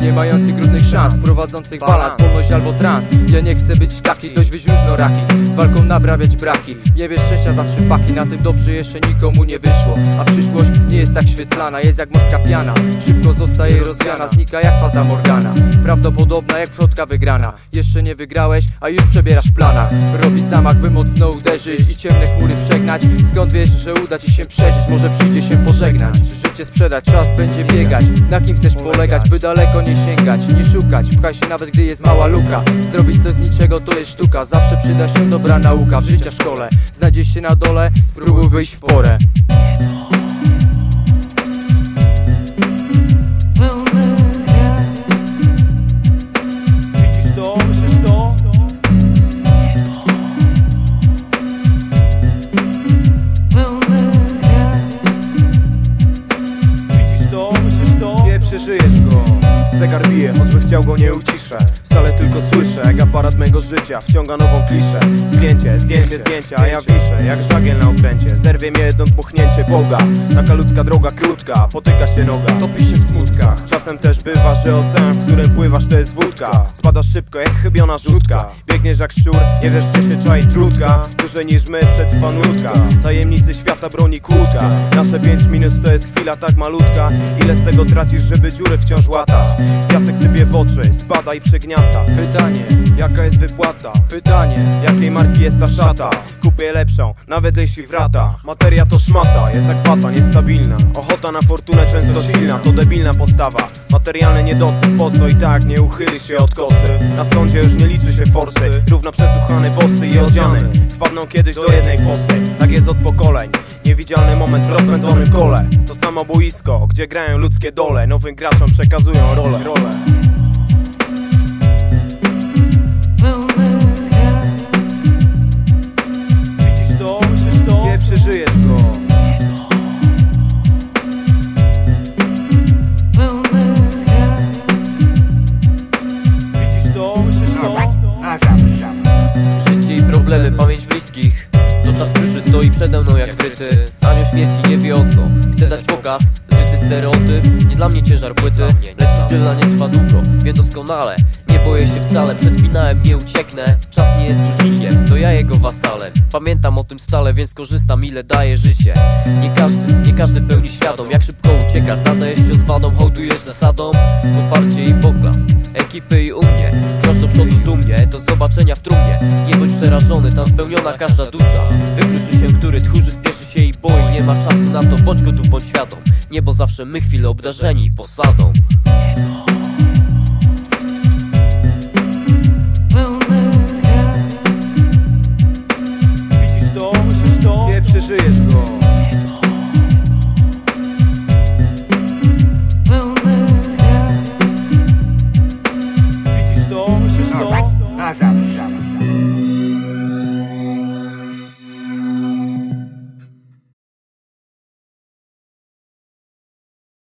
Nie mających grudnych szans, prowadzących balans Wolność albo trans. Ja nie chcę być taki, dość wyjść różnoraki Walką nabrabiać braki. Nie wiesz szczęścia za trzy paki. Na tym dobrze jeszcze nikomu nie wyszło. A przyszłość nie jest tak świetlana Jest jak morska piana. Szybko zostaje rozwiana Znika jak fata morgana. Prawdopodobna jak wrotka wygrana. Jeszcze nie wygrałeś, a już przebierasz w planach. Robi zamach, by mocno uderzyć I ciemne chmury przegnać. Skąd wiesz, że uda ci się przeżyć? Może przyjdzie się pożegnać. Życie sprzedać, czas będzie biegać. Na kim chcesz polegać, by daleko nie sięgać Nie szukać, pchaj się nawet gdy jest mała luka. Zrobić coś z niczego to jest sztuka. Zawsze przyda się dobra nauka. W życia szkole. Znajdziesz się na dole, spróbuj wyjść w porę przeżyjesz go. Zegar bije, choćby chciał go nie uciszę Stale tylko słyszę, jak aparat mego życia Wciąga nową kliszę. Zdjęcie, zdjęcie, zdjęcia, a ja wiszę Jak żagiel na okręcie. Zerwie mnie jedno dmuchnięcie Boga. Taka ludzka droga krótka, potyka się noga. Topi się w smutkach. Czasem też bywa, że ocean, w którym pływasz to jest wódka. Spadasz szybko jak chybiona rzutka Biegniesz jak szczur, nie wiesz gdzie się czai trudka Dłużej niż my przetrwa nutka. Tajemnicy świata broni kłódka Nasze pięć minut to jest chwila tak malutka. Ile z tego tracisz, żeby dziury wciąż łatać? Piasek sypie w oczy, spada i Pytanie, Jaka jest wypłata? pytanie Jakiej marki jest ta szata? Kupię lepszą, nawet jeśli wrata. Materia to szmata, jest jak fata, niestabilna. Ochota na fortunę często silna, to debilna postawa. Materialny niedosyt, po co i tak nie uchylisz się od kosy? Na sądzie już nie liczy się forsy. Równo przesłuchany bossy i odziany. Wpadną kiedyś do jednej fosy. Tak jest od pokoleń. Niewidzialny moment w rozpędzonym kole. To samo boisko, gdzie grają ludzkie dole. Nowym graczom przekazują rolę, rolę. Mną jak wryty Anioł śmierci nie wie o co. Chce dać pokaz, zryty stereotyp. Nie dla mnie ciężar płyty Lecz idyla nie trwa długo, wiem doskonale Nie boję się wcale, przed finałem nie ucieknę. Czas nie jest dłużnikiem, to ja jego wasalem Pamiętam o tym stale, więc korzystam ile daje życie. Nie każdy, nie każdy pełni świadom Jak szybko ucieka, zadajesz się z wadą Hołdujesz zasadą, poparcie i poklask Ekipy i u mnie, krocz do przodu dumnie Do zobaczenia w trumnie, nie bądź przerażony Tam spełniona każda dusza. Wykruszy się, który tchórzy, spieszy się i boi. Nie ma czasu na to, bądź gotów, bądź świadom. Niebo zawsze my chwile obdarzeni posadą Francisco.